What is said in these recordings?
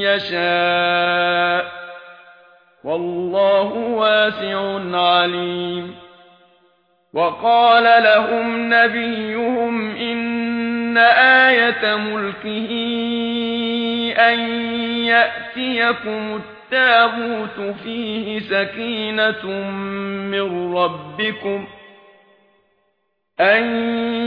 يشاء. والله واسع عليم. وقال لهم نبيهم إن آية ملكه أن يأتيكم التابوت فيه سكينة من ربكم أن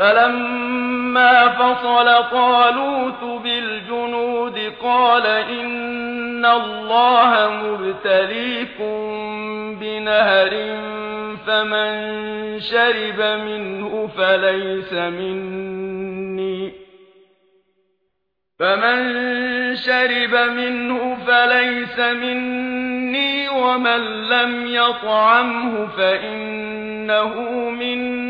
فلما فصل قالوت بالجنود قال إن الله مبتليكم بنهر فمن شرب منه فليس مني فمن شرب منه فليس مني ومن لم يطعمه فإنه مني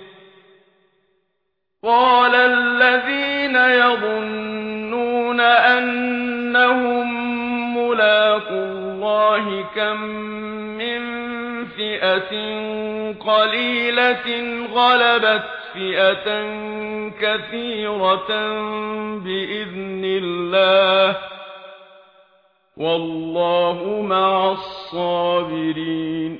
قال الذين يظنون أنهم مُّلَاقُو الله كم من فئة قليلة غلبت فئة كثيرة بإذن الله والله مع الصابرين